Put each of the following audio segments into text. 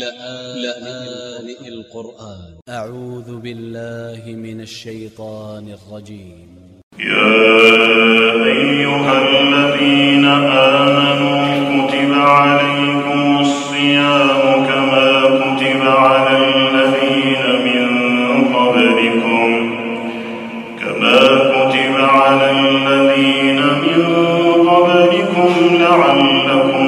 لآن القرآن. أ ع و ذ ب ا ل ل ه من ا ل ش ي ط ا ن ا ل ج ي م يا أيها الذين آمنوا كتب عليكم الصيام كما كتب على الذين من قبلكم. كما كتب على الذين من قبلكم لعلكم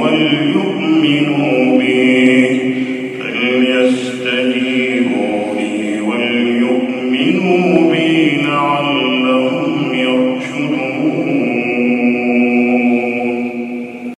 one